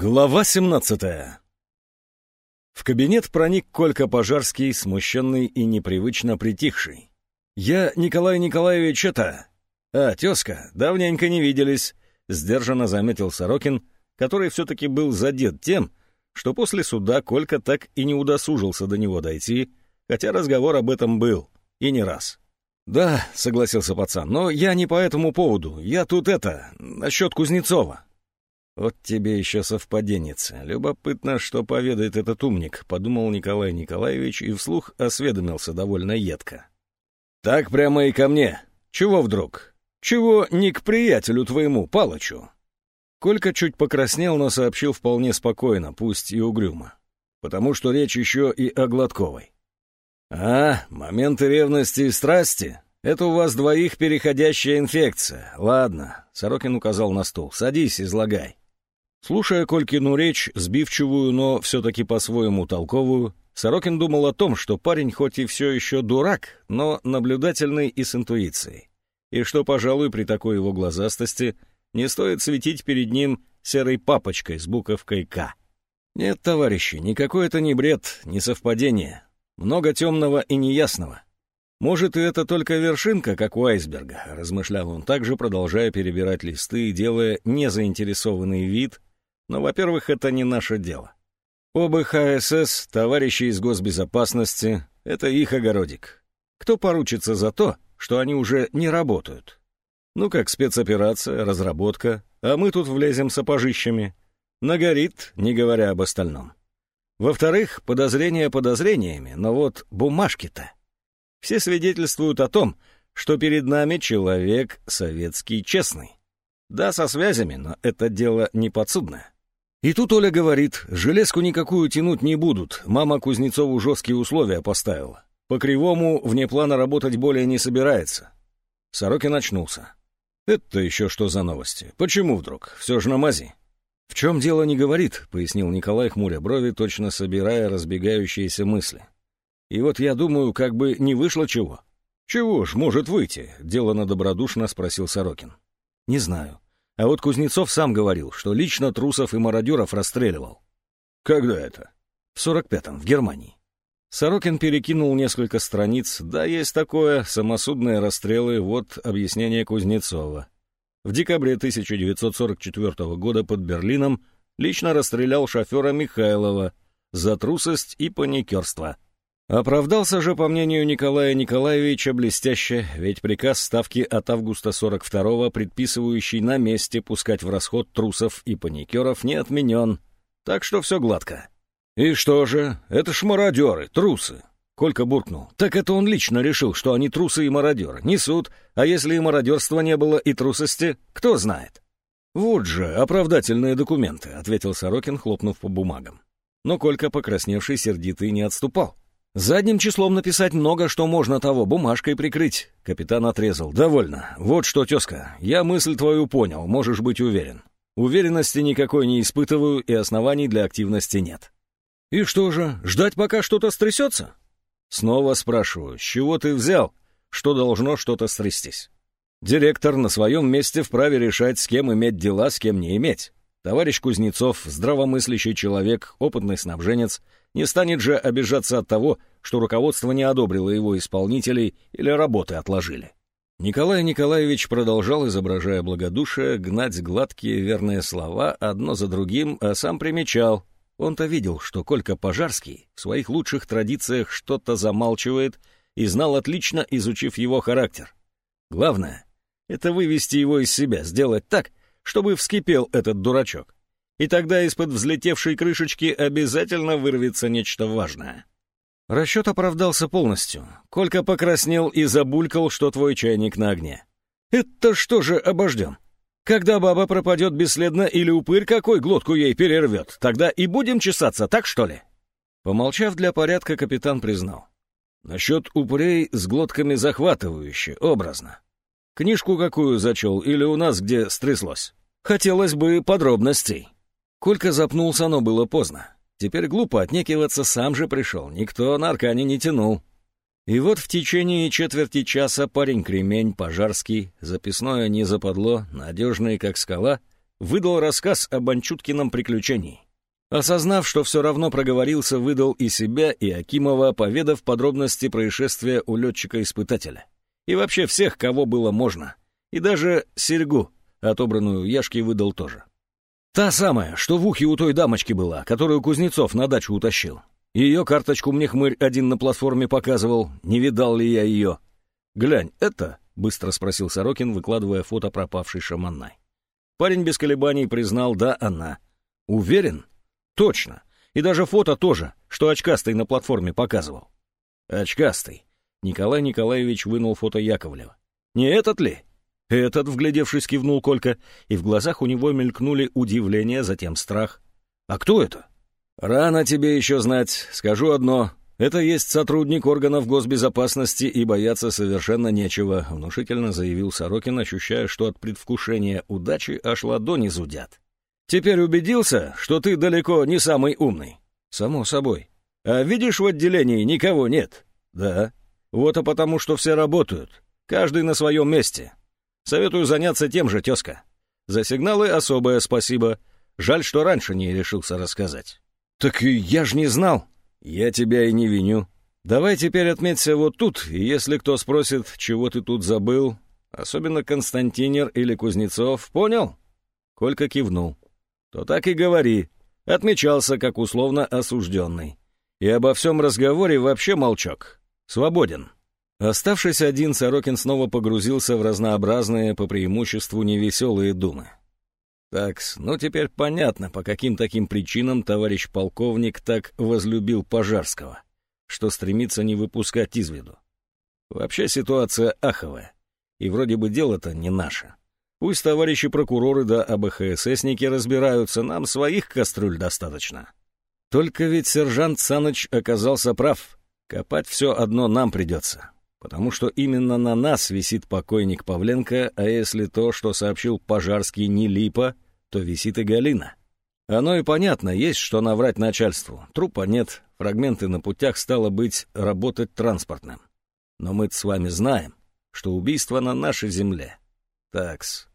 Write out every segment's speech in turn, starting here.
Глава 17 В кабинет проник Колька Пожарский, смущенный и непривычно притихший. «Я, Николай Николаевич, это...» «А, тезка, давненько не виделись», — сдержанно заметил Сорокин, который все-таки был задет тем, что после суда Колька так и не удосужился до него дойти, хотя разговор об этом был, и не раз. «Да», — согласился пацан, — «но я не по этому поводу, я тут это, насчет Кузнецова». «Вот тебе еще совпаденница. Любопытно, что поведает этот умник», — подумал Николай Николаевич и вслух осведомился довольно едко. «Так прямо и ко мне. Чего вдруг? Чего не к приятелю твоему, Палычу?» Колька чуть покраснел, но сообщил вполне спокойно, пусть и угрюмо. Потому что речь еще и о Гладковой. «А, моменты ревности и страсти? Это у вас двоих переходящая инфекция. Ладно», — Сорокин указал на стул. «Садись, излагай». Слушая Колькину речь, сбивчивую, но все-таки по-своему толковую, Сорокин думал о том, что парень хоть и все еще дурак, но наблюдательный и с интуицией. И что, пожалуй, при такой его глазастости не стоит светить перед ним серой папочкой с буковкой «К». Нет, товарищи, никакой это не бред, не совпадение. Много темного и неясного. Может, и это только вершинка, как у айсберга, размышлял он также, продолжая перебирать листы и делая незаинтересованный вид, но, во-первых, это не наше дело. Оба ХСС, товарищи из госбезопасности, это их огородик. Кто поручится за то, что они уже не работают? Ну, как спецоперация, разработка, а мы тут влезем сапожищами. Нагорит, не говоря об остальном. Во-вторых, подозрения подозрениями, но вот бумажки-то. Все свидетельствуют о том, что перед нами человек советский честный. Да, со связями, но это дело не подсудное. И тут Оля говорит, железку никакую тянуть не будут, мама Кузнецову жесткие условия поставила. По кривому вне плана работать более не собирается. Сорокин очнулся. Это еще что за новости? Почему вдруг? Все же на мази. В чем дело не говорит, пояснил Николай, хмуря брови, точно собирая разбегающиеся мысли. И вот я думаю, как бы не вышло чего. Чего ж может выйти? Делано добродушно спросил Сорокин. Не знаю. А вот Кузнецов сам говорил, что лично трусов и мародеров расстреливал. Когда это? В 45-м, в Германии. Сорокин перекинул несколько страниц. Да, есть такое, самосудные расстрелы, вот объяснение Кузнецова. В декабре 1944 года под Берлином лично расстрелял шофера Михайлова за трусость и паникерство. Оправдался же, по мнению Николая Николаевича, блестяще, ведь приказ ставки от августа 42-го, предписывающий на месте пускать в расход трусов и паникеров, не отменен. Так что все гладко. «И что же? Это ж мародеры, трусы!» Колька буркнул. «Так это он лично решил, что они трусы и мародеры. Несут. А если и мародерства не было, и трусости, кто знает?» «Вот же оправдательные документы», — ответил Сорокин, хлопнув по бумагам. Но Колька, покрасневший, сердитый, не отступал. Задним числом написать много, что можно того, бумажкой прикрыть. Капитан отрезал. Довольно. Вот что, тезка, я мысль твою понял, можешь быть уверен. Уверенности никакой не испытываю, и оснований для активности нет. И что же, ждать, пока что-то стрясется? Снова спрашиваю, с чего ты взял, что должно что-то стрястись? Директор на своем месте вправе решать, с кем иметь дела, с кем не иметь. Товарищ Кузнецов, здравомыслящий человек, опытный снабженец — не станет же обижаться от того, что руководство не одобрило его исполнителей или работы отложили. Николай Николаевич продолжал, изображая благодушие, гнать гладкие верные слова одно за другим, а сам примечал. Он-то видел, что Колька Пожарский в своих лучших традициях что-то замалчивает и знал отлично, изучив его характер. Главное — это вывести его из себя, сделать так, чтобы вскипел этот дурачок и тогда из-под взлетевшей крышечки обязательно вырвется нечто важное. Расчет оправдался полностью. Колька покраснел и забулькал, что твой чайник на огне. «Это что же обождем? Когда баба пропадет бесследно или упырь какой глотку ей перервет, тогда и будем чесаться, так что ли?» Помолчав для порядка, капитан признал. «Насчет упырей с глотками захватывающе, образно. Книжку какую зачел или у нас где стряслось? Хотелось бы подробностей». Колька запнулся, но было поздно. Теперь глупо отнекиваться, сам же пришел, никто на аркане не тянул. И вот в течение четверти часа парень-кремень, пожарский, записное не западло, надежный как скала, выдал рассказ об Анчуткином приключении. Осознав, что все равно проговорился, выдал и себя, и Акимова, поведав подробности происшествия у летчика-испытателя. И вообще всех, кого было можно. И даже серьгу, отобранную Яшки, выдал тоже. Та самая, что в ухе у той дамочки была, которую Кузнецов на дачу утащил. Ее карточку мне хмырь один на платформе показывал, не видал ли я ее. «Глянь, это?» — быстро спросил Сорокин, выкладывая фото пропавшей шаманной. Парень без колебаний признал, да, она. «Уверен?» «Точно. И даже фото тоже, что очкастый на платформе показывал». «Очкастый». Николай Николаевич вынул фото Яковлева. «Не этот ли?» «Этот», — вглядевшись, кивнул Колька, и в глазах у него мелькнули удивление, затем страх. «А кто это?» «Рано тебе еще знать. Скажу одно. Это есть сотрудник органов госбезопасности, и бояться совершенно нечего», — внушительно заявил Сорокин, ощущая, что от предвкушения удачи аж ладони зудят. «Теперь убедился, что ты далеко не самый умный?» «Само собой. А видишь, в отделении никого нет?» «Да. Вот и потому, что все работают. Каждый на своем месте. Советую заняться тем же, тезка. За сигналы особое спасибо. Жаль, что раньше не решился рассказать». «Так я ж не знал». «Я тебя и не виню. Давай теперь отметься вот тут, и если кто спросит, чего ты тут забыл, особенно Константинер или Кузнецов, понял?» Колька кивнул. «То так и говори. Отмечался, как условно осужденный. И обо всем разговоре вообще молчок. Свободен». Оставшись один, Сорокин снова погрузился в разнообразные, по преимуществу невеселые думы. Такс, ну теперь понятно, по каким таким причинам товарищ полковник так возлюбил Пожарского, что стремится не выпускать из виду. Вообще ситуация аховая, и вроде бы дело-то не наше. Пусть товарищи прокуроры да АБХССники разбираются, нам своих кастрюль достаточно. Только ведь сержант Саныч оказался прав. Копать все одно нам придется, потому что именно на нас висит покойник Павленко, а если то, что сообщил Пожарский, не липа, то висит и Галина. Оно и понятно, есть что наврать начальству. Трупа нет, фрагменты на путях стало быть работать транспортным. Но мы с вами знаем, что убийство на нашей земле. Такс.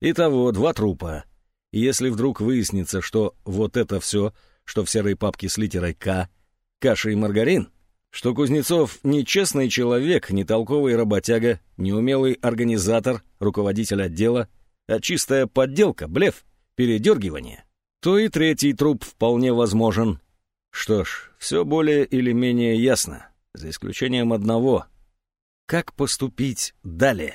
Итого, два трупа. И если вдруг выяснится, что вот это все, что в серой папке с литерой «К», каша и маргарин, что Кузнецов не честный человек, не толковый работяга, не умелый организатор, руководитель отдела, а чистая подделка, блеф, передергивание, то и третий труп вполне возможен. Что ж, все более или менее ясно, за исключением одного. Как поступить далее?